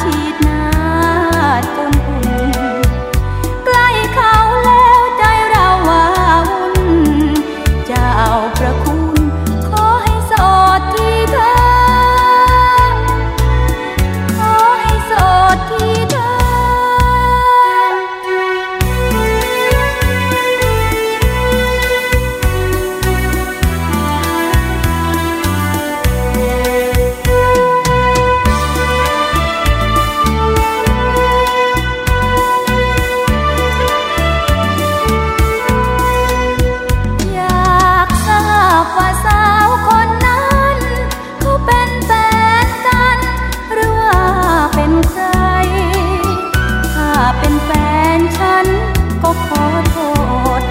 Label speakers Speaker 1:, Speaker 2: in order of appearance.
Speaker 1: ชีด เป็นแฟนฉันก็ขอโทษ